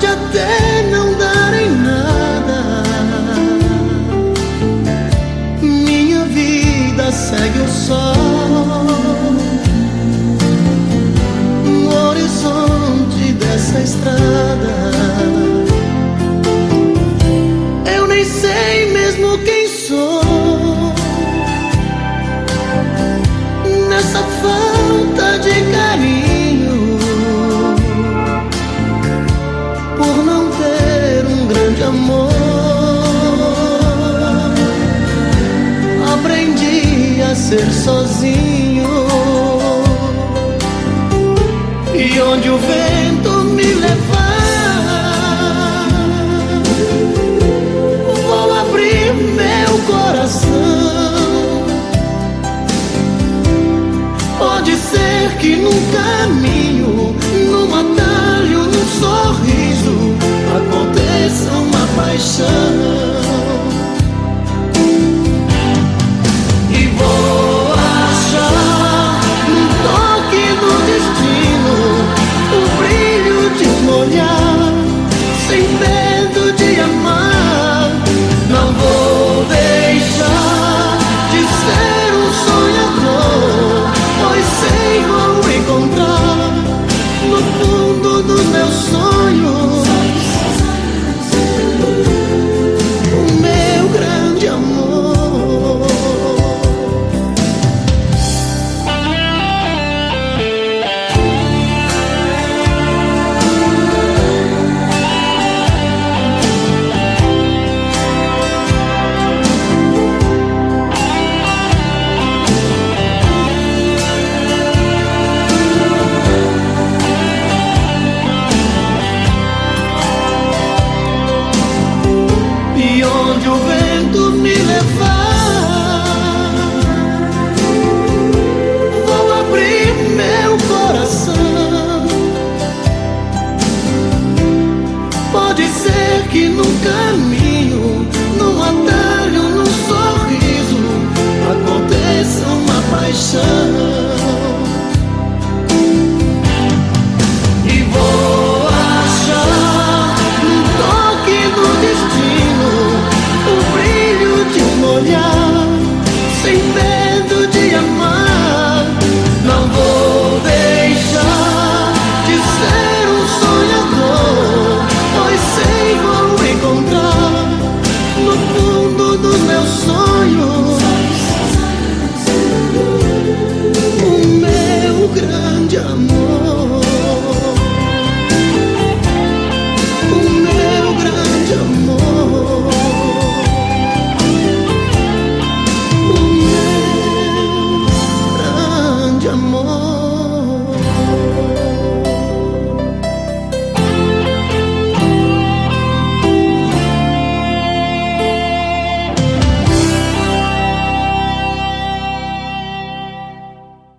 pode até não dar em nada. Minha vida segue o sol. ser sozinho. E onde o vento me levar, vou abrir meu coração. Pode ser que num caminho gun me.